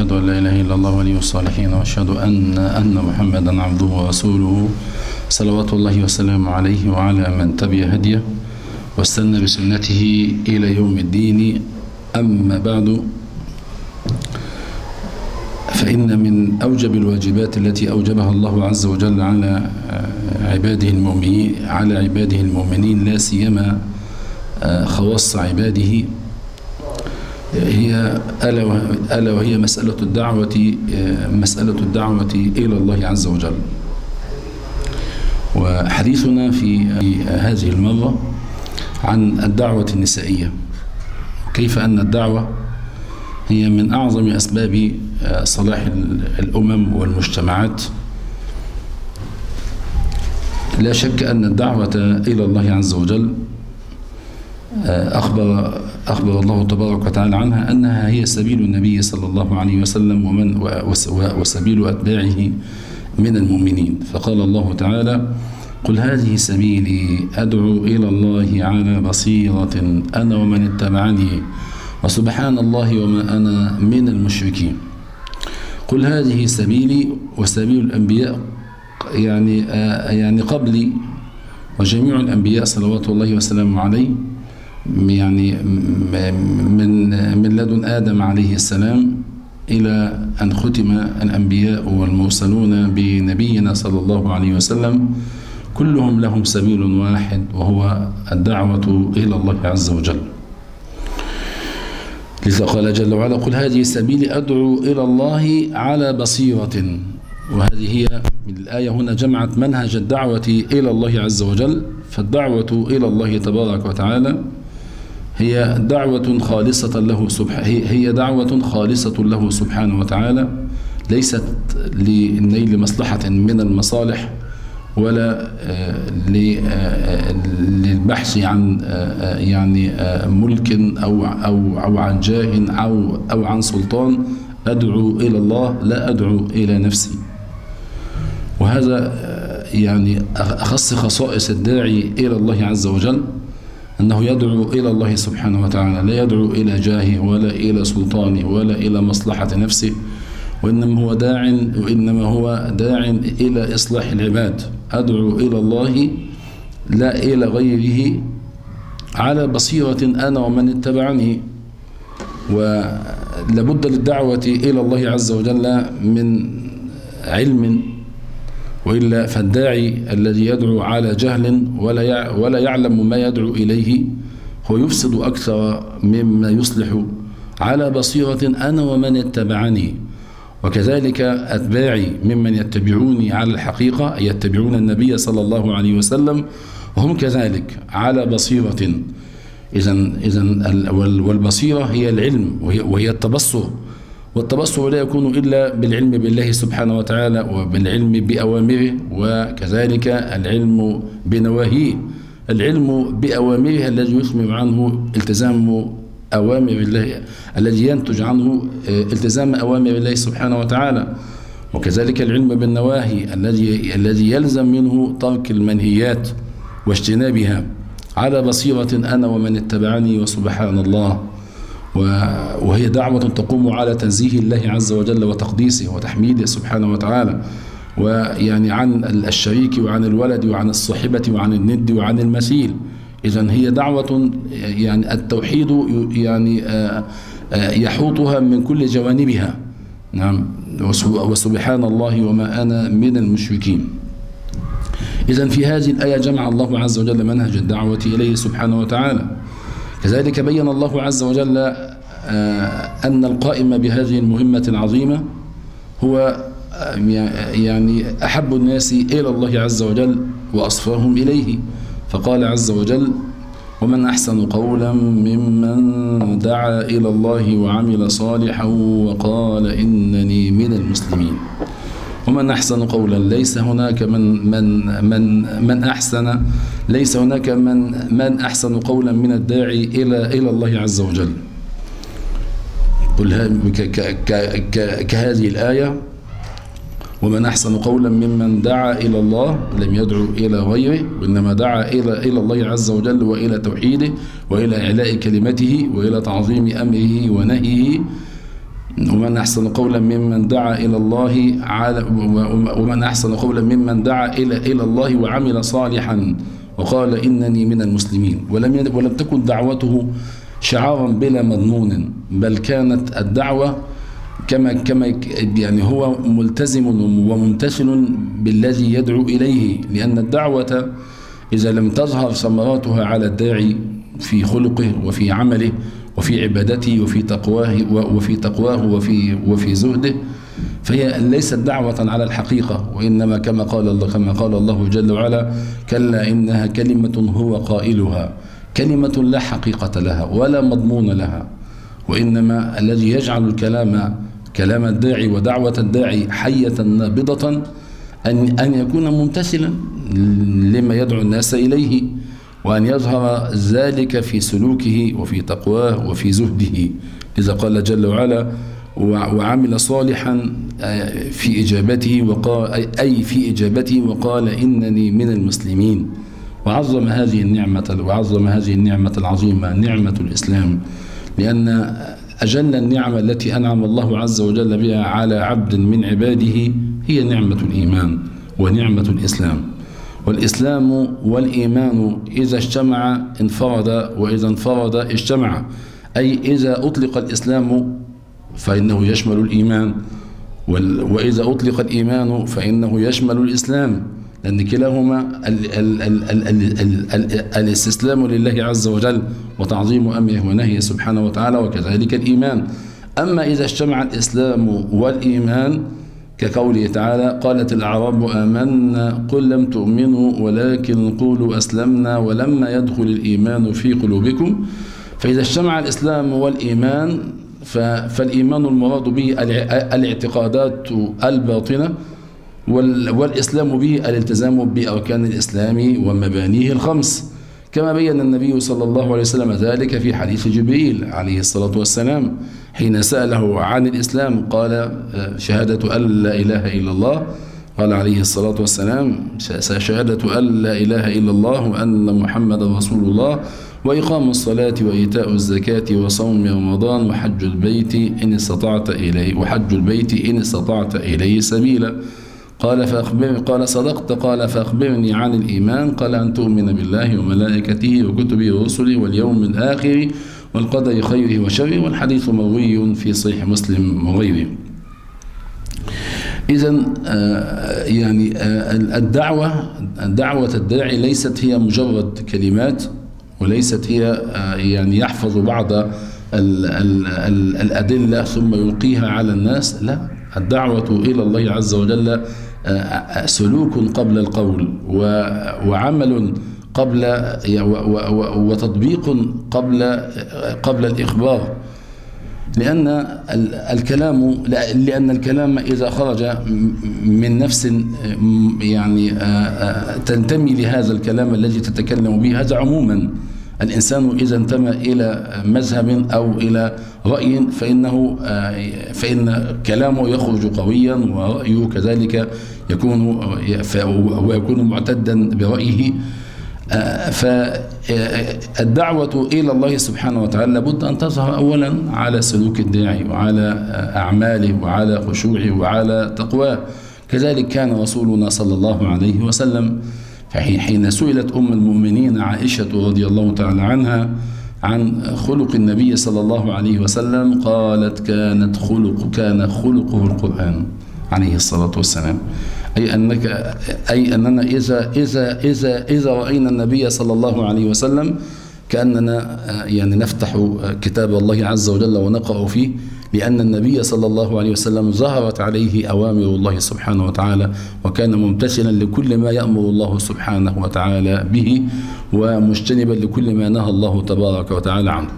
وأشهد أن لا إله إلا الله ولي الصالحين وأشهد ان أن محمدا عبده ورسوله. صلوات الله وسلامه عليه وعلى من تبع هديه واستنى بسنته إلى يوم الدين. أما بعد فإن من أوجب الواجبات التي أوجبها الله عز وجل على عباده المؤمنين على عباده المؤمنين لا سيما خواص عباده. هي ألا وهي مسألة الدعوة مسألة الدعوة إلى الله عز وجل. وحديثنا في هذه المرة عن الدعوة النسائية. كيف أن الدعوة هي من أعظم أسباب صلاح الأمم والمجتمعات؟ لا شك أن الدعوة إلى الله عز وجل أخبر, أخبر الله تبارك وتعالى عنها أنها هي سبيل النبي صلى الله عليه وسلم ومن وسبيل أتباعه من المؤمنين. فقال الله تعالى قل هذه سبيلي أدعو إلى الله على بصيرة أنا ومن اتبعني وسبحان الله وما أنا من المشركين. قل هذه سبيلي وسبيل الأنبياء يعني يعني قبلي وجميع الأنبياء صلوات الله وسلامه عليه يعني من من لدن آدم عليه السلام إلى أن ختم الأنبياء والمرسلون بنبينا صلى الله عليه وسلم كلهم لهم سبيل واحد وهو الدعوة إلى الله عز وجل. لذا قال جل وعلا قل هذه سبيلي أدعو إلى الله على بصيرة. وهذه هي الآية هنا جمعت منهج الدعوة إلى الله عز وجل فالدعوة إلى الله تبارك وتعالى هي دعوة خالصة له سبحانه هي دعوة خالصة له سبحانه وتعالى ليست لنيل مصلحة من المصالح ولا للبحث عن يعني ملك أو أو أو عن جاه أو أو عن سلطان أدعو إلى الله لا أدعو إلى نفسي. وهذا يعني أخص خصائص الداعي إلى الله عز وجل. أنه يدعو إلى الله سبحانه وتعالى لا يدعو إلى جاهه ولا إلى سلطانه ولا إلى مصلحة نفسه وإنما هو داع وإنما هو داع إلى إصلاح العباد. أدعو إلى الله لا إلى غيره على بصيرة أنا ومن اتبعني. ولابد للدعوة إلى الله عز وجل من علم وإلا فالداعي الذي يدعو على جهل ولا ولا يعلم ما يدعو إليه هو يفسد أكثر مما يصلح على بصيرة أنا ومن اتبعني وكذلك أتباعي ممن يتبعوني على الحقيقة يتبعون النبي صلى الله عليه وسلم وهم كذلك على بصيرة. إذا إذا والبصيرة هي العلم وهي, وهي التبصر. والتبصر لا يكون إلا بالعلم بالله سبحانه وتعالى وبالعلم بأوامره وكذلك العلم بنواهيه. العلم بأوامره الذي يثمر عنه التزام أوامر الله الذي ينتج عنه التزام أوامر الله سبحانه وتعالى. وكذلك العلم بالنواهي الذي الذي يلزم منه ترك المنهيات واجتنابها. على بصيرة أنا ومن اتبعني وسبحان الله. وهي دعوة تقوم على تنزيه الله عز وجل وتقديسه وتحميده سبحانه وتعالى. ويعني عن الشريك وعن الولد وعن الصاحبة وعن الند وعن المثيل. إذا هي دعوة يعني التوحيد يعني يحوطها من كل جوانبها. نعم. وسبحان الله وما أنا من المشركين. إذا في هذه الآية جمع الله عز وجل منهج الدعوة إليه سبحانه وتعالى. كذلك بين الله عز وجل أن القائم بهذه المهمة العظيمة هو يعني أحب الناس إلى الله عز وجل وأصفاهم إليه. فقال عز وجل ومن أحسن قولا ممن دعا إلى الله وعمل صالحا وقال إنني من المسلمين ومن أحسن قولا ليس هناك من من من من أحسن ليس هناك من من أحسن قولا من الداعي إلى إلى الله عز وجل. كهذه الآية ومن أحسن قولا ممن دعا إلى الله لم يدعو إلى غيره وإنما دعا إلى إلى الله عز وجل وإلى توحيده وإلى إعلاء كلمته وإلى تعظيم أمره ونهيه ومن أحسن قولا ممن دعا إلى الله على ومن أحسن قولا ممن دعا إلى إلى الله وعمل صالحا وقال إنني من المسلمين. ولم ولم تكن دعوته شعارا بلا مضمون بل كانت الدعوة كما كما يعني هو ملتزم وممتثل بالذي يدعو إليه لأن الدعوة إذا لم تظهر ثمراتها على الداعي في خلقه وفي عمله وفي عبادته وفي تقواه وفي تقواه وفي وفي زهده. فهي ليست دعوة على الحقيقة وإنما كما قال الله كما قال الله جل وعلا كلا إنها كلمة هو قائلها. كلمة لا حقيقة لها ولا مضمون لها وإنما الذي يجعل الكلام كلام الداعي ودعوة الداعي حية نابضة أن أن يكون ممتثلا لما يدعو الناس إليه. وأن يظهر ذلك في سلوكه وفي تقواه وفي زهده. إذا قال جل وعلا وعمل صالحا آه، في إجابته وقال أي في إجابته وقال إنني من المسلمين وعظم هذه النعمة وعظم هذه النعمة العظيمة نعمة الإسلام. لأن أجل النعمة التي أنعم الله عز وجل بها على عبد من عباده هي نعمة الإيمان ونعمة الإسلام. والإسلام والإيمان إذا اجتمع انفرد وإذا انفرد اجتمع. أي إذا أطلق الإسلام فإنه يشمل الإيمان وإذا أطلق الإيمان فإنه يشمل الإسلام. لأن كلاهما الاستسلام لله عز وجل وتعظيم أمره ونهيه سبحانه وتعالى وكذلك الإيمان. أما إذا اجتمع الإسلام والإيمان كقوله تعالى قالت الأعراب آمنا قل لم تؤمنوا ولكن قولوا أسلمنا ولما يدخل الإيمان في قلوبكم فإذا اجتمع الإسلام والإيمان فالإيمان المراد به الاعتقادات الباطنة والإسلام به الالتزام بأركان الإسلام ومبانيه الخمس. كما بين النبي صلى الله عليه وسلم ذلك في حديث جبريل عليه الصلاة والسلام. حين سأله عن الإسلام قال آه، شهادة أن لا إله إلا الله. قال عليه الصلاة والسلام شهادة أن لا إله إلا الله وأن محمد رسول الله. وإقام الصلاة وإيتاء الزكاة وصوم رمضان وحج البيت إن استطعت إليه وحج البيت إن استطعت إليه سبيلا. قال فأخبرني قال صدقت. قال فأخبرني عن الإيمان. قال أن تؤمن بالله وملائكته وكتبه ورسله واليوم الآخر والقدر خيره وشره والحديث مروي في صحيح مسلم وغيره إذا آه، يعني آه، الدعوة دعوة الداعي ليست هي مجرد كلمات وليست هي آه، يعني يحفظ بعض الأدلة ثم يلقيها على الناس. لا الدعوة إلى الله عز وجل سلوك قبل القول وعمل قبل وتطبيق قبل قبل الإخبار لأن الكلام لأن الكلام إذا خرج من نفس يعني تنتمي لهذا الكلام الذي تتكلم به هذا عموما الإنسان إذا انتمى إلى مذهب أو إلى رأي فإنه فإن كلامه يخرج قويا ورأيه كذلك يكون ويكون معتدا برأيه. فالدعوة إلى الله سبحانه وتعالى لابد أن تظهر أولا على سلوك الداعي وعلى أعماله وعلى خشوعه وعلى تقواه. كذلك كان رسولنا صلى الله عليه وسلم حين سئلت أم المؤمنين عائشة رضي الله تعالى عنها عن خلق النبي صلى الله عليه وسلم قالت كانت خلق كان خلقه القرآن عليه الصلاة والسلام. أي أنك أي أننا إذا إذا إذا إذا رأينا النبي صلى الله عليه وسلم كأننا يعني نفتح كتاب الله عز وجل ونقرأ فيه لأن النبي صلى الله عليه وسلم ظهرت عليه أوامر الله سبحانه وتعالى وكان ممتثلا لكل ما يأمر الله سبحانه وتعالى به ومجتنبا لكل ما نهى الله تبارك وتعالى عنه.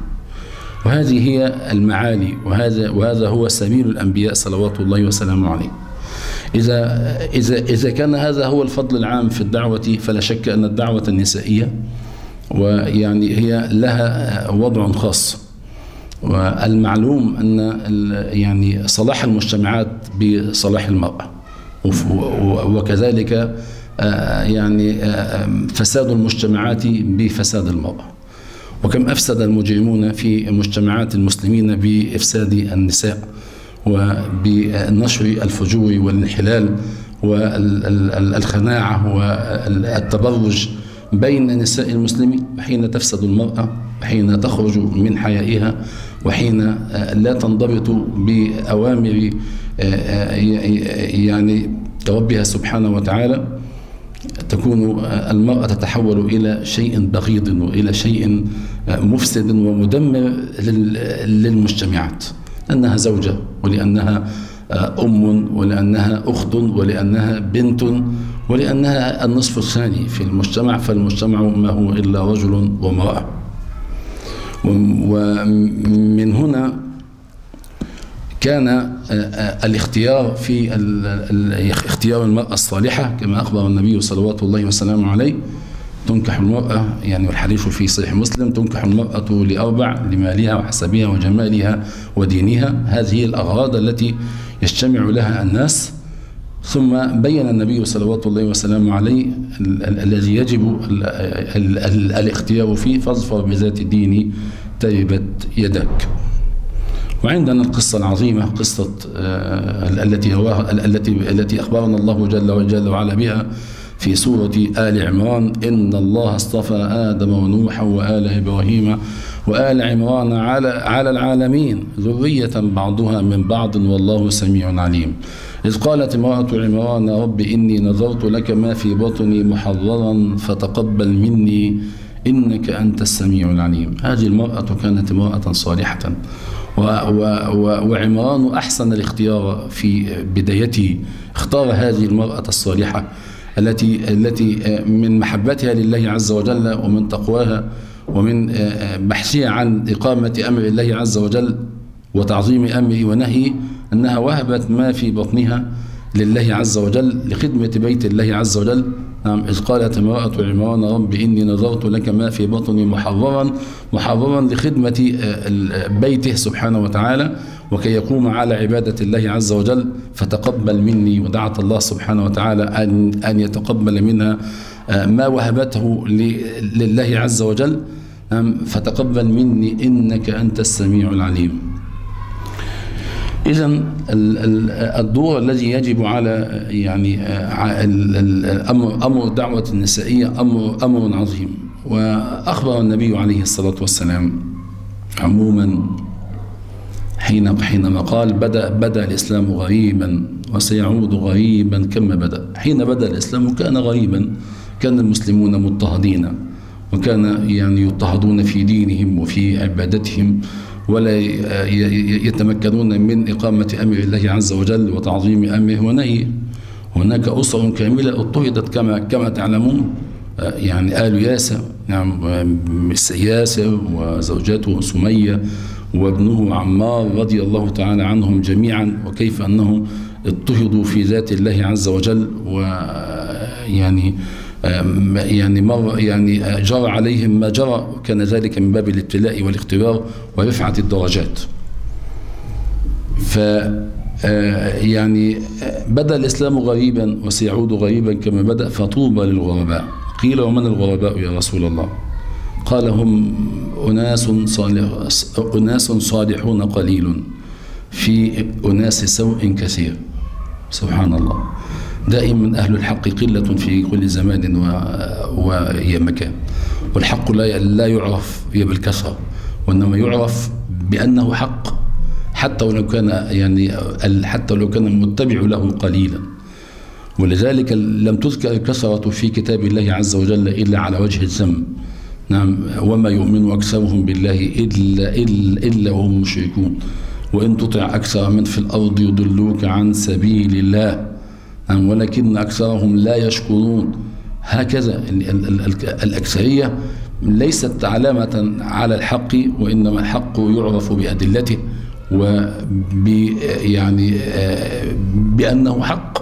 وهذه هي المعالي وهذا وهذا هو سبيل الأنبياء صلوات الله وسلامه عليه. إذا إذا إذا كان هذا هو الفضل العام في الدعوة فلا شك أن الدعوة النسائية ويعني هي لها وضع خاص. والمعلوم أن يعني صلاح المجتمعات بصلاح المرأة. وكذلك آه، يعني آه، فساد المجتمعات بفساد المرأة. وكم أفسد المجرمون في مجتمعات المسلمين بإفساد النساء. وبنشر الفجور والانحلال والخناعة والتبرج بين نساء المسلمين حين تفسد المرأة حين تخرج من حيائها وحين لا تنضبط بأوامر يعني ربها سبحانه وتعالى. تكون المرأة تتحول إلى شيء بغيض وإلى شيء مفسد ومدمر للمجتمعات. لأنها زوجة ولأنها أم ولأنها أخت ولأنها بنت ولأنها النصف الثاني في المجتمع فالمجتمع ما هو إلا رجل وامرأة. ومن هنا كان آه، آه، الاختيار في اختيار المرأة الصالحة كما أخبر النبي صلوات الله وسلامه عليه تنكح المرأة يعني والحديث في صحيح مسلم تنكح المرأة لأربع لمالها وحسبها وجمالها ودينها. هذه الأغراض التي يجتمع لها الناس. ثم بين النبي صلوات الله وسلامه عليه الذي يجب الاختيار فيه فاظفر بذات الدين تربت يدك. وعندنا القصة العظيمة قصة آه، التي رواها التي التي أخبرنا الله جل وجل وعلا بها في سورة آل عمران إن الله اصطفى آدم ونوحا وآل إبراهيم وآل عمران على على العالمين ذرية بعضها من بعض والله سميع عليم. إذ قالت امرأة عمران رب إني نذرت لك ما في بطني محررا فتقبل مني إنك أنت السميع العليم. هذه المرأة كانت امرأة صالحة و و و وعمران أحسن الاختيار في بدايته. اختار هذه المرأة الصالحة. التي التي من محبتها لله عز وجل ومن تقواها ومن بحثها عن إقامة أمر الله عز وجل وتعظيم أمره ونهيه أنها وهبت ما في بطنها لله عز وجل لخدمة بيت الله عز وجل. نعم إذ قالت امرأة عمران رب إني نظرت لك ما في بطني محررا محررا لخدمة آه، بيته سبحانه وتعالى. وكي يقوم على عبادة الله عز وجل فتقبل مني ودعت الله سبحانه وتعالى أن, أن يتقبل منها آه، ما وهبته لله عز وجل. فتقبل مني إنك أنت السميع العليم. إذا الدور الذي يجب على يعني أمر أمر الدعوة النسائية أمر أمر عظيم. وأخبر النبي عليه الصلاة والسلام عموما حين حينما قال بدأ بدأ الإسلام غريبا وسيعود غريبا كما بدأ. حين بدأ الإسلام كان غريبا كان المسلمون مضطهدين وكان يعني يضطهدون في دينهم وفي عبادتهم ولا يتمكنون من إقامة أمر الله عز وجل وتعظيم أمره ونهيه. هناك أسر كاملة اضطهدت كما كما تعلمون. يعني آل ياسر نعم ياسر وزوجته سمية وابنه عمار رضي الله تعالى عنهم جميعا وكيف أنهم اضطهدوا في ذات الله عز وجل ويعني يعني مر يعني جرى عليهم ما جرى كان ذلك من باب الابتلاء والاختبار ورفعة الدرجات. ف آه، يعني بدأ الإسلام غريبا وسيعود غريبا كما بدأ فطوبى للغرباء. قيل ومن الغرباء يا رسول الله؟ قال هم أناس صالح أناس صالحون قليل في أناس سوء كثير. سبحان الله. دائما أهل الحق قلة في كل زمان وهي مكان. والحق لا لا يعرف هي بالكثرة. وإنما يعرف بأنه حق. حتى ولو كان يعني حتى ولو كان المتبع له قليلا. ولذلك لم تذكر الكثرة في كتاب الله عز وجل إلا على وجه الذم. نعم. وما يؤمن أكثرهم بالله إلا, إلا, إلا وهم مشركون. وإن تطع أكثر من في الأرض يضلوك عن سبيل الله. ولكن أكثرهم لا يشكرون. هكذا الأكثرية ليست علامة على الحق وإنما الحق يعرف بأدلته وب يعني آه، بأنه حق.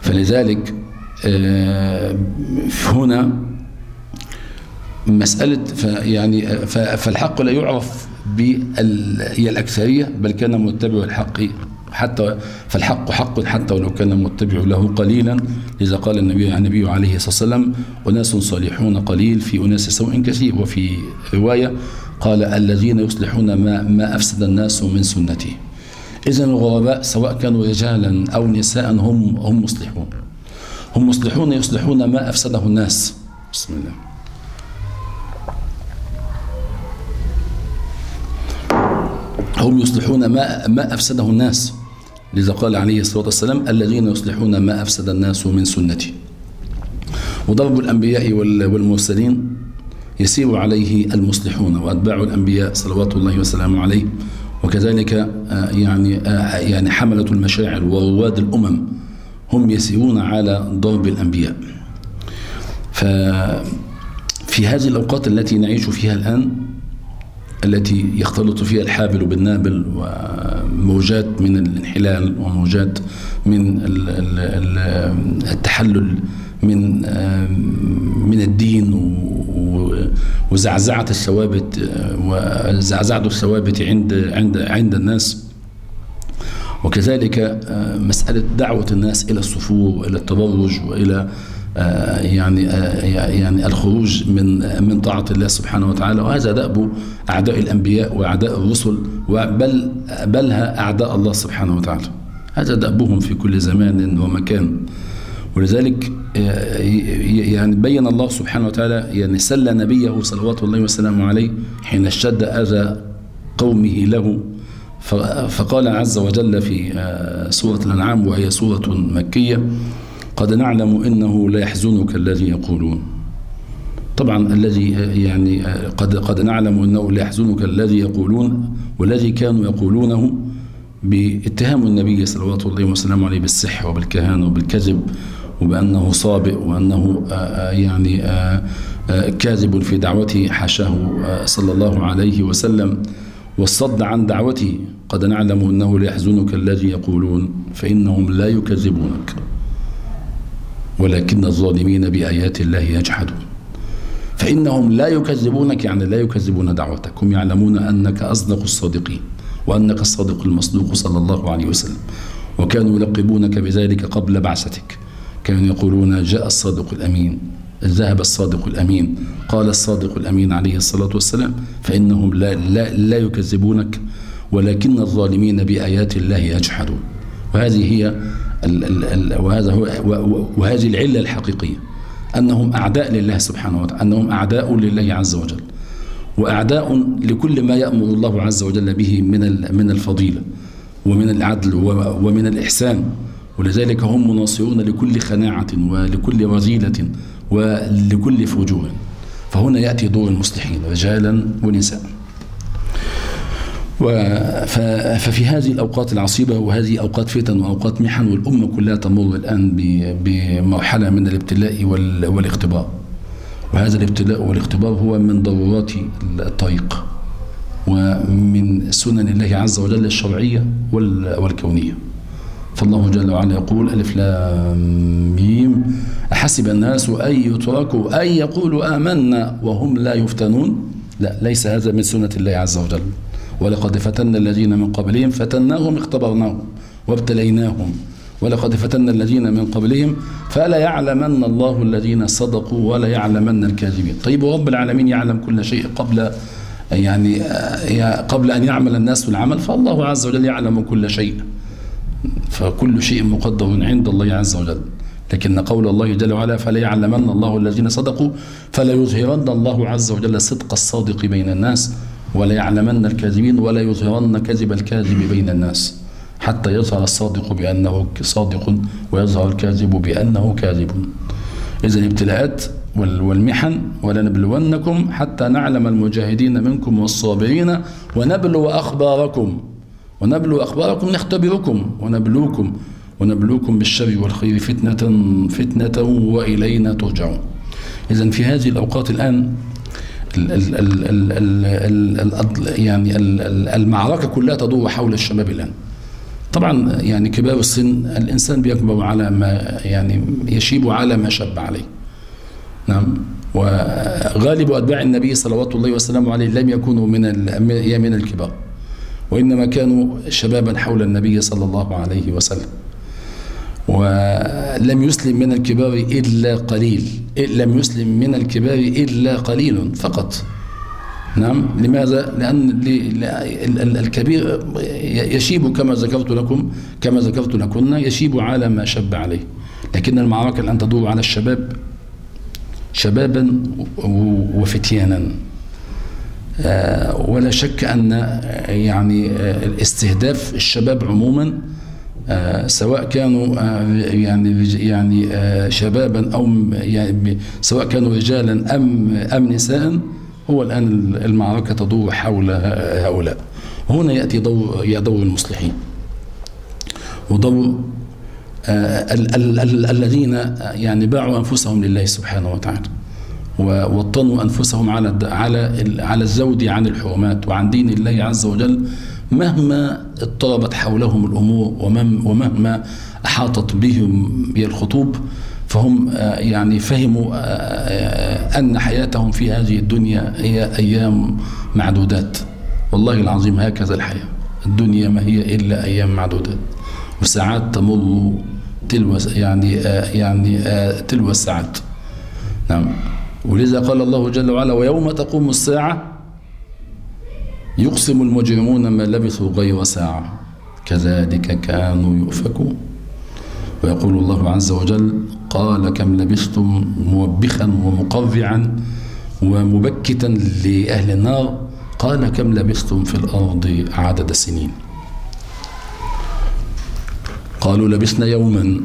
فلذلك آه، هنا مسألة يعني فالحق لا يعرف بالأكثرية بل كان متبع الحق حتى فالحق حق حتى ولو كان المتبع له قليلا. لذا قال النبي النبي عليه الصلاة والسلام أناس صالحون قليل في أناس سوء كثير. وفي رواية قال الذين يصلحون ما, ما أفسد الناس من سنتي. إذا الغرباء سواء كانوا رجالا أو نساء هم هم مصلحون. هم مصلحون يصلحون ما أفسده الناس. بسم الله. هم يصلحون ما ما أفسده الناس. لذا قال عليه الصلاة والسلام الذين يصلحون ما أفسد الناس من سنتي. وضرب الأنبياء والمرسلين يسير عليه المصلحون وأتباع الأنبياء صلوات الله وسلامه عليه. وكذلك آه، يعني آه، يعني حملة المشاعر ورواد الأمم هم يسيرون على ضرب الأنبياء. ففي هذه الأوقات التي نعيش فيها الآن التي يختلط فيها الحابل بالنابل وموجات من الانحلال وموجات من التحلل من من الدين وزعزعة الثوابت وزعزعة الثوابت عند عند عند الناس. وكذلك مسألة دعوة الناس إلى الصفور وإلى التبرج وإلى يعني آه، يعني الخروج من من طاعة الله سبحانه وتعالى وهذا دأب أعداء الأنبياء وأعداء الرسل بل بلها أعداء الله سبحانه وتعالى. هذا دأبهم في كل زمان ومكان. ولذلك آه، يعني بين الله سبحانه وتعالى يعني سل نبيه صلوات الله وسلامه عليه حين اشتد أذى قومه له. فقال عز وجل في سورة الأنعام وهي سورة مكية قد نعلم إنه لا يحزنك الذي يقولون. طبعا الذي يعني قد قد نعلم إنه لا يحزنك الذي يقولون والذي كانوا يقولونه باتهام النبي صلوات الله وسلامه عليه بالسحر وبالكهانه وبالكذب وبأنه صابئ وأنه يعني كاذب في دعوته حاشاه صلى الله عليه وسلم والصد عن دعوته. قد نعلم إنه لا يحزنك الذي يقولون فإنهم لا يكذبونك. ولكن الظالمين بآيات الله يجحدون. فإنهم لا يكذبونك يعني لا يكذبون دعوتك هم يعلمون أنك أصدق الصادقين وأنك الصادق المصدوق صلى الله عليه وسلم وكانوا يلقبونك بذلك قبل بعثتك. كانوا يقولون جاء الصادق الأمين ذهب الصادق الأمين. قال الصادق الأمين عليه الصلاة والسلام فإنهم لا, لا, لا يكذبونك ولكن الظالمين بآيات الله يجحدون. وهذه هي وهذا هو وهذه العلة الحقيقية. أنهم أعداء لله سبحانه وتعالى أنهم أعداء لله عز وجل. وأعداء لكل ما يأمر الله عز وجل به من من الفضيلة ومن العدل ومن الإحسان. ولذلك هم مناصرون لكل خناعة ولكل رذيلة ولكل فجور. فهنا يأتي دور المصلحين رجالا ونساء. ففي هذه الأوقات العصيبة وهذه أوقات فتن وأوقات محن والأمة كلها تمر الآن بمرحلة من الابتلاء والاختبار. وهذا الابتلاء والاختبار هو من ضرورات الطريق ومن سنن الله عز وجل الشرعية والكونية. فالله جل وعلا يقول ألف لام ميم. أحسب الناس أن يتركوا أن يقولوا آمنا وهم لا يفتنون؟ لا ليس هذا من سنة الله عز وجل. ولقد فتنا الذين من قبلهم فتناهم اختبرناهم وابتليناهم. ولقد فتنا الذين من قبلهم فلا يعلمن الله الذين صدقوا ولا يعلمن الكاذبين. طيب ورب العالمين يعلم كل شيء قبل يعني قبل أن يعمل الناس العمل فالله عز وجل يعلم كل شيء. فكل شيء مقدر عند الله عز وجل. لكن قول الله جل وعلا فلا يعلمن الله الذين صدقوا فلا يظهرن الله عز وجل صدق الصادق بين الناس. ولا يعلمن الكاذبين ولا يظهرن كذب الكاذب بين الناس حتى يظهر الصادق بأنه صادق ويظهر الكاذب بأنه كاذب. إذا الابتلاءات والمحن ولنبلونكم حتى نعلم المجاهدين منكم والصابرين ونبلو أخباركم ونبلو أخباركم نختبركم ونبلوكم ونبلوكم بالشر والخير فتنة فتنة وإلينا ترجعون. إذا في هذه الأوقات الآن يعني المعركة كلها تدور حول الشباب الآن. طبعا يعني كبار السن الإنسان بيكبر على ما يعني يشيب على ما شب عليه. نعم. وغالب أتباع النبي صلوات الله وسلامه عليه لم يكونوا من من الكبار وإنما كانوا شبابا حول النبي صلى الله عليه وسلم. ولم يسلم من الكبار إلا قليل لم يسلم من الكبار إلا قليل فقط. نعم لماذا؟ لأن الكبير يشيب كما ذكرت لكم كما ذكرت لكن يشيب على ما شب عليه. لكن المعركة الآن تدور على الشباب شبابا وفتيانا. آه، ولا شك أن يعني آه، الاستهداف الشباب عموما آه، سواء كانوا يعني يعني شبابا أو يعني سواء كانوا رجالا أم أم نساء هو الآن المعركة تدور حول هؤلاء. هنا يأتي دور دور المصلحين. ودور الذين يعني باعوا أنفسهم لله سبحانه وتعالى. ووطنوا أنفسهم على على على الزود عن الحرمات وعن دين الله عز وجل. مهما اضطربت حولهم الأمور ومهما أحاطت بهم الخطوب فهم آه، يعني فهموا آه، آه، أن حياتهم في هذه الدنيا هي أيام معدودات. والله العظيم هكذا الحياة. الدنيا ما هي إلا أيام معدودات. وساعات تمر تلو يعني يعني تلو الساعات. نعم. ولذا قال الله جل وعلا ويوم تقوم الساعة يقسم المجرمون ما لبثوا غير ساعة. كذلك كانوا يؤفكون. ويقول الله عز وجل قال كم لبثتم موبخا ومقرعا ومبكتا لأهل النار؟ قال كم لبثتم في الأرض عدد السنين قالوا لبثنا يوما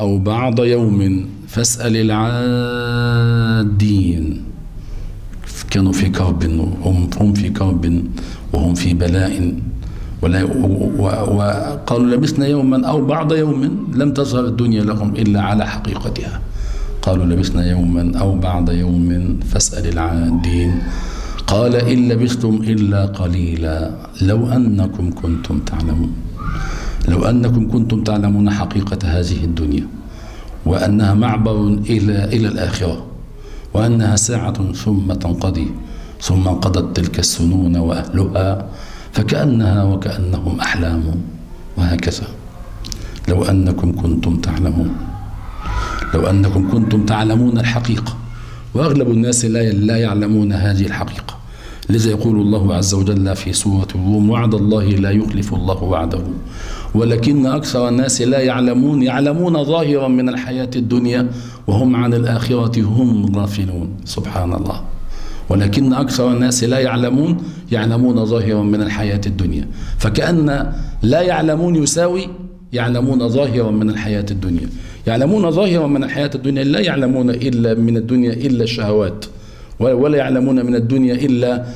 أو بعض يوم فاسأل العادين. كانوا في كرب هم هم في كرب وهم في بلاء. ولا وقالوا لبسنا يوما أو بعض يوم لم تظهر الدنيا لهم إلا على حقيقتها. قالوا لبسنا يوما أو بعض يوم فاسأل العادين. قال إن لبستم إلا قليلا. لو أنكم كنتم تعلمون. لو أنكم كنتم تعلمون حقيقة هذه الدنيا. وأنها معبر إلى إلى الآخرة. وأنها ساعة ثم تنقضي ثم انقضت تلك السنون وأهلها فكأنها وكأنهم أحلام وهكذا. لو أنكم كنتم تعلمون لو أنكم كنتم تعلمون الحقيقة وأغلب الناس لا يعلمون هذه الحقيقة. لذا يقول الله عز وجل في سورة الروم وعد الله لا يخلف الله وعده. ولكن أكثر الناس لا يعلمون يعلمون ظاهرا من الحياة الدنيا وهم عن الآخرة هم غافلون. سبحان الله. ولكن أكثر الناس لا يعلمون يعلمون ظاهرا من الحياة الدنيا. فكأن لا يعلمون يساوي يعلمون ظاهرا من الحياة الدنيا. يعلمون ظاهرا من الحياة الدنيا لا يعلمون إلا من الدنيا إلا الشهوات. ولا يعلمون من الدنيا إلا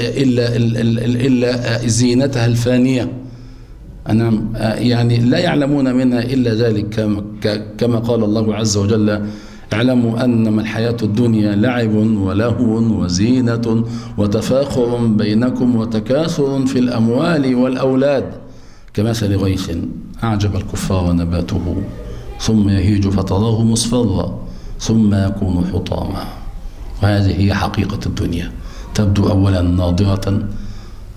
إلا إلا, إلا زينتها الفانية. أنا يعني لا يعلمون منها إلا ذلك. كما قال الله عز وجل اعلموا أنما الحياة الدنيا لعب ولهو وزينة وتفاخر بينكم وتكاثر في الأموال والأولاد. كمثل غيث أعجب الكفار نباته ثم يهيج فتراه مصفرا ثم يكون حطاما. وهذه هي حقيقة الدنيا. تبدو أولا ناضرة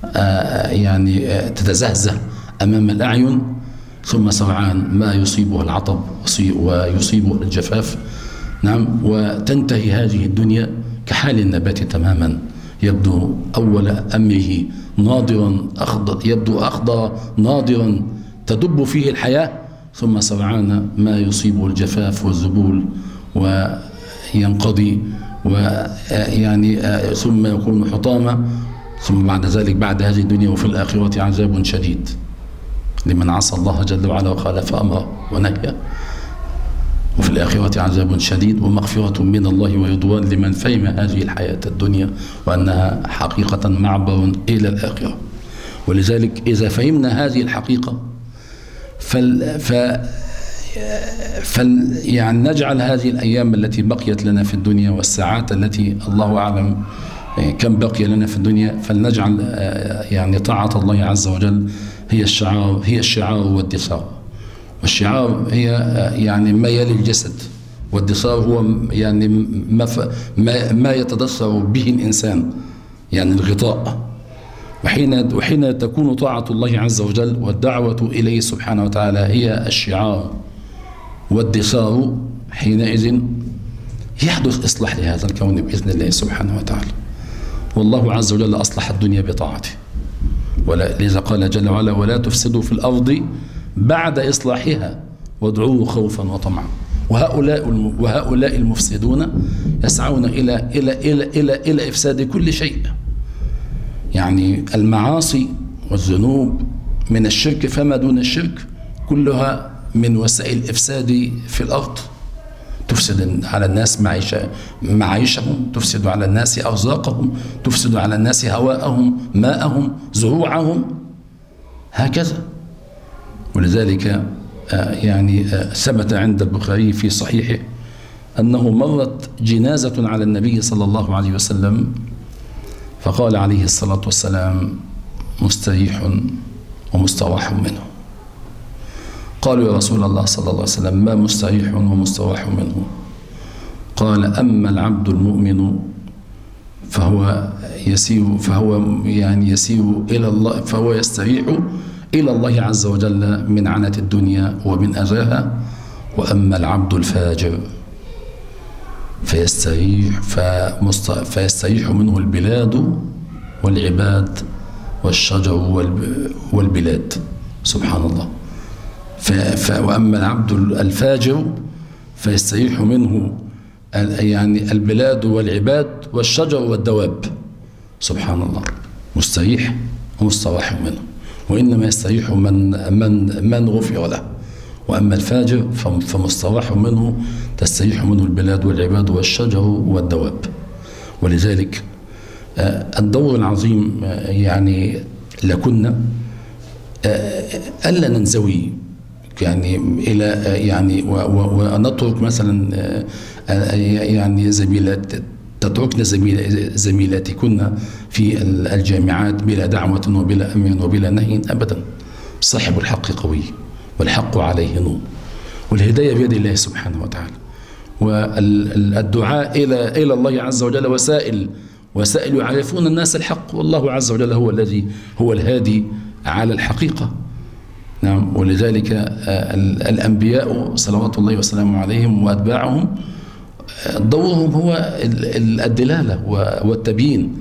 آه، يعني آه، تتزهزه أمام الأعين ثم سرعان ما يصيبه العطب ويصيبه الجفاف. نعم وتنتهي هذه الدنيا كحال النبات تماما. يبدو أول أمره ناضرا أخضر يبدو أخضر ناضرا تدب فيه الحياة ثم سرعان ما يصيبه الجفاف والذبول وينقضي ويعني ثم يكون حطاما ثم بعد ذلك بعد هذه الدنيا وفي الآخرة عذاب شديد لمن عصى الله جل وعلا وخالف أمره ونهيه. وفي الآخرة عذاب شديد ومغفرة من الله ورضوان لمن فهم هذه الحياة الدنيا وأنها حقيقة معبر إلى الآخرة. ولذلك إذا فهمنا هذه الحقيقة فل, ف فل يعني نجعل هذه الأيام التي بقيت لنا في الدنيا والساعات التي الله أعلم كم بقي لنا في الدنيا فلنجعل يعني طاعة الله عز وجل هي الشعار هي الشعار والدثار والشعار هي يعني ما يلي الجسد. والدثار هو يعني ما, ما, يتدثر به الإنسان يعني الغطاء. وحين وحين تكون طاعة الله عز وجل والدعوة إليه سبحانه وتعالى هي الشعار. والدثار حينئذ يحدث إصلاح لهذا الكون بإذن الله سبحانه وتعالى. والله عز وجل أصلح الدنيا بطاعته. ولا لذا قال جل وعلا ولا تفسدوا في الأرض بعد إصلاحها وادعوه خوفا وطمعا. وهؤلاء وهؤلاء المفسدون يسعون إلى إلى إلى إلى إلى إفساد كل شيء. يعني المعاصي والذنوب من الشرك فما دون الشرك كلها من وسائل الإفساد في الأرض. تفسد على الناس معيشة معايشهم تفسد على الناس أرزاقهم تفسد على الناس هواءهم ماءهم زروعهم. هكذا. ولذلك آه، يعني آه، ثبت عند البخاري في صحيحه أنه مرت جنازة على النبي صلى الله عليه وسلم فقال عليه الصلاة والسلام مستريح ومستراح منه. قالوا يا رسول الله صلى الله عليه وسلم ما مستريح ومستراح منه. قال أما العبد المؤمن فهو يسير فهو يعني يسير إلى الله فهو يستريح إلى الله عز وجل من عنة الدنيا ومن أذاها وأما العبد الفاجر فيستريح فيستريح منه البلاد والعباد والشجر والبلاد. سبحان الله. وأما العبد الفاجر فيستريح منه يعني البلاد والعباد والشجر والدواب. سبحان الله. مستريح ومستراح منه. وإنما يستريح من من من غفر له. وأما الفاجر فمستراح منه. تستريح منه البلاد والعباد والشجر والدواب. ولذلك آه، الدور العظيم آه، يعني لكنا آه، ألا ننزوي يعني إلى يعني ونترك مثلا يعني زميلات تتركن زميلاتكن في الجامعات بلا دعوة وبلا أمر وبلا نهي أبدا. صاحب الحق قوي والحق عليه نور والهداية بيد الله سبحانه وتعالى. والدعاء إلى إلى الله عز وجل وسائل وسائل يعرفون الناس الحق. والله عز وجل هو الذي هو الهادي على الحقيقة. نعم. ولذلك آه، الأنبياء صلوات الله وسلامه عليهم وأتباعهم دورهم هو الدلالة والتبيين.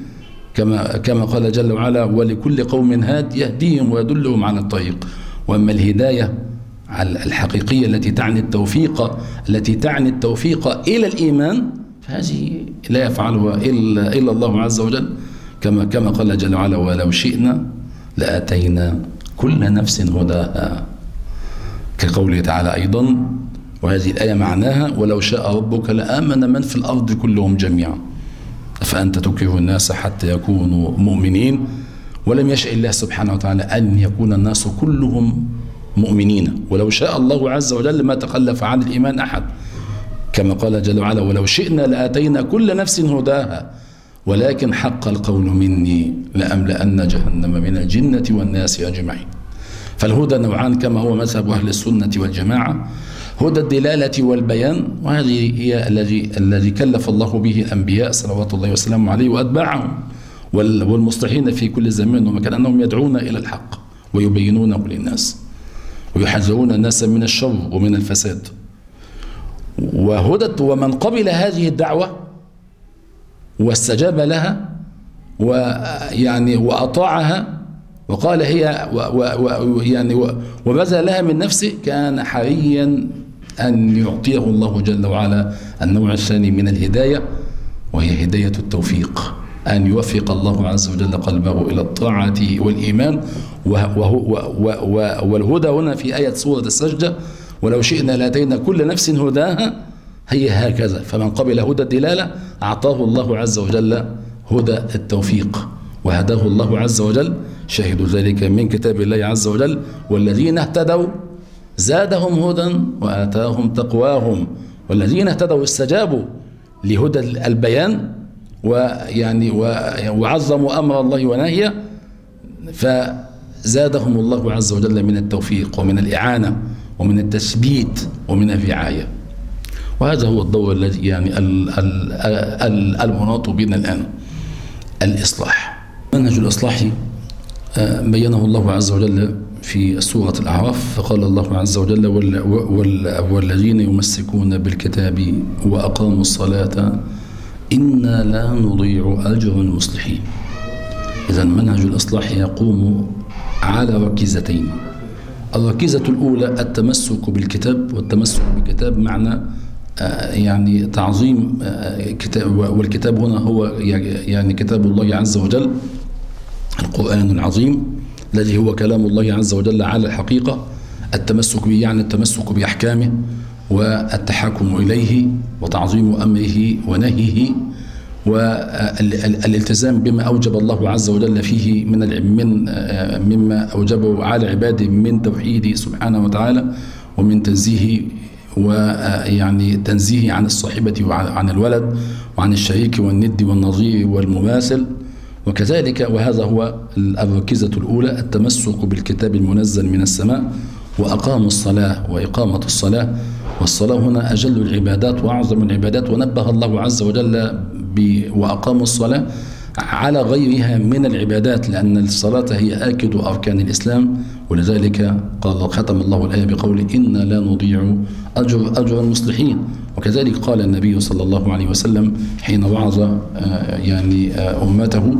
كما كما قال جل وعلا ولكل قوم هاد يهديهم ويدلهم على الطريق. وأما الهداية الحقيقية التي تعني التوفيق التي تعني التوفيق إلى الإيمان فهذه لا يفعلها الا إلا الله عز وجل. كما كما قال جل وعلا ولو شئنا لآتينا كل نفس هداها كقوله تعالى أيضا وهذه الآية معناها ولو شاء ربك لآمن من في الأرض كلهم جميعا فأنت تكره الناس حتى يكونوا مؤمنين؟ ولم يشاء الله سبحانه وتعالى أن يكون الناس كلهم مؤمنين. ولو شاء الله عز وجل ما تخلف عن الإيمان أحد. كما قال جل وعلا ولو شئنا لآتينا كل نفس هداها ولكن حق القول مني لأملأن جهنم من الجنة والناس أجمعين. فالهدى نوعان كما هو مذهب أهل السنة والجماعة. هدى الدلالة والبيان وهذه هي الذي الذي كلف الله به الأنبياء صلوات الله وسلامه عليه وأتباعهم. والمصلحين في كل زمان ومكان أنهم يدعون إلى الحق ويبينونه للناس ويحذرون الناس من الشر ومن الفساد. وهدى ومن قبل هذه الدعوة واستجاب لها ويعني وأطاعها وقال هي و و يعني وبذل لها من نفسه كان حريا أن يعطيه الله جل وعلا النوع الثاني من الهداية وهي هداية التوفيق أن يوفق الله عز وجل قلبه إلى الطاعة والإيمان والهدى هنا في آية سورة السجدة ولو شئنا لآتينا كل نفس هداها هي هكذا. فمن قبل هدى الدلالة أعطاه الله عز وجل هدى التوفيق وهداه الله عز وجل. شهدوا ذلك من كتاب الله عز وجل. والذين اهتدوا زادهم هدى وآتاهم تقواهم. والذين اهتدوا استجابوا لهدى البيان ويعني وعظموا أمر الله ونهيه. فزادهم الله عز وجل من التوفيق ومن الإعانة ومن التثبيت ومن الرعاية. وهذا هو الدور الذي يعني المناط بنا الآن. الإصلاح. منهج الإصلاح بينه الله عز وجل في سورة الأعراف. فقال الله عز وجل والذين يمسكون بالكتاب وأقاموا الصلاة إنا لا نضيع أجر المصلحين. إذا منهج الإصلاح يقوم على ركيزتين. الركيزة الأولى التمسك بالكتاب والتمسك بالكتاب معنى آه، يعني تعظيم آه، كتاب والكتاب هنا هو يعني كتاب الله عز وجل القرآن العظيم الذي هو كلام الله عز وجل على الحقيقة التمسك به يعني التمسك بأحكامه والتحاكم إليه وتعظيم أمره ونهيه والالتزام بما أوجب الله عز وجل فيه من من مما أوجبه على عباده من توحيده سبحانه وتعالى ومن تنزيهه ويعني تنزيهه عن الصاحبة وعن الولد وعن الشريك والند والنظير والمماثل. وكذلك وهذا هو الركيزة الأولى التمسك بالكتاب المنزل من السماء وأقاموا الصلاة وإقامة الصلاة. والصلاة هنا أجل العبادات وأعظم العبادات ونبه الله عز وجل وأقاموا الصلاة على غيرها من العبادات لأن الصلاة هي آكد أركان الإسلام. ولذلك قال ختم الله الآية بقوله إنا لا نضيع أجر أجر المصلحين. وكذلك قال النبي صلى الله عليه وسلم حين وعظ آه، يعني آه، أمته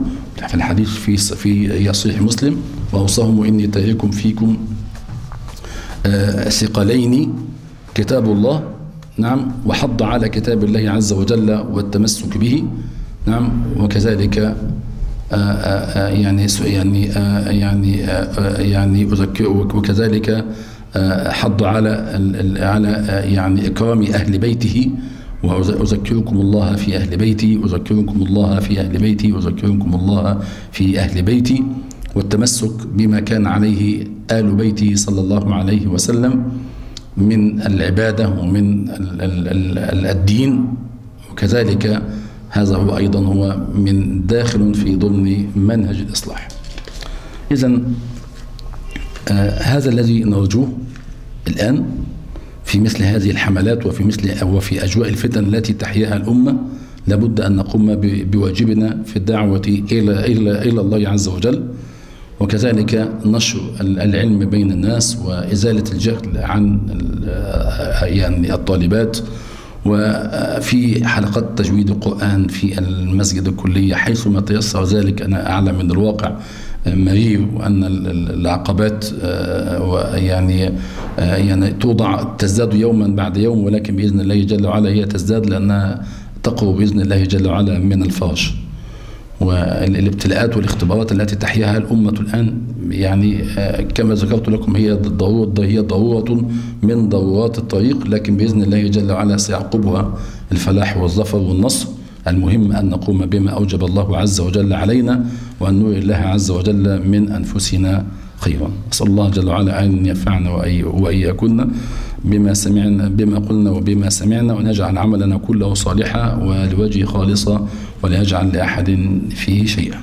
في الحديث في في صحيح مسلم وأوصاهم إني تاركم فيكم آه، ثقلين كتاب الله. نعم. وحض على كتاب الله عز وجل والتمسك به. نعم. وكذلك يعني يعني يعني يعني وكذلك حض على على يعني إكرام أهل بيته وأذكركم الله في أهل بيتي أذكركم الله في أهل بيتي أذكركم الله في أهل بيتي والتمسك بما كان عليه آل بيته صلى الله عليه وسلم من العبادة ومن الدين. وكذلك هذا هو أيضا هو من داخل في ضمن منهج الإصلاح. إذا آه هذا الذي نرجوه الآن في مثل هذه الحملات وفي مثل وفي أجواء الفتن التي تحياها الأمة لابد أن نقوم بواجبنا في الدعوة إلى إلى إلى الله عز وجل. وكذلك نشر العلم بين الناس وإزالة الجهل عن يعني الطالبات. وفي حلقات تجويد القرآن في المسجد الكلية حيثما تيسر ذلك أنا أعلم من الواقع مرير وأن العقبات يعني يعني توضع تزداد يوما بعد يوم ولكن بإذن الله جل وعلا هي تزداد لأنها تقوى بإذن الله جل وعلا من الفرش والابتلاءات والاختبارات التي تحياها الأمة الآن يعني آه، كما ذكرت لكم هي ضرورة هي ضرورة من ضرورات الطريق لكن بإذن الله جل وعلا سيعقبها الفلاح والظفر والنصر. المهم أن نقوم بما أوجب الله عز وجل علينا وأن نري الله عز وجل من أنفسنا خيرا. أسأل الله جل وعلا أن ينفعنا وإياكن بما سمعنا بما قلنا وبما سمعنا ونجعل عملنا كله صالحا ولوجه خالصا ولا يجعل لأحد فيه شيئا.